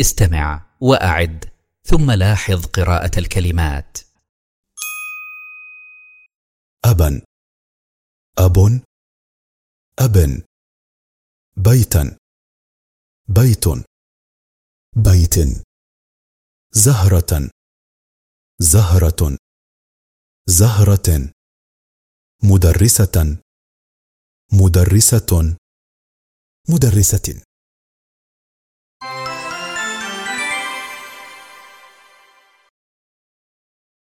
استمع وأعد ثم لاحظ قراءة الكلمات. أبا. أب. أب بيتا. بيت. بيت. زهرة. زهرة. زهرة. مدرسة. مدرسة. مدرسة.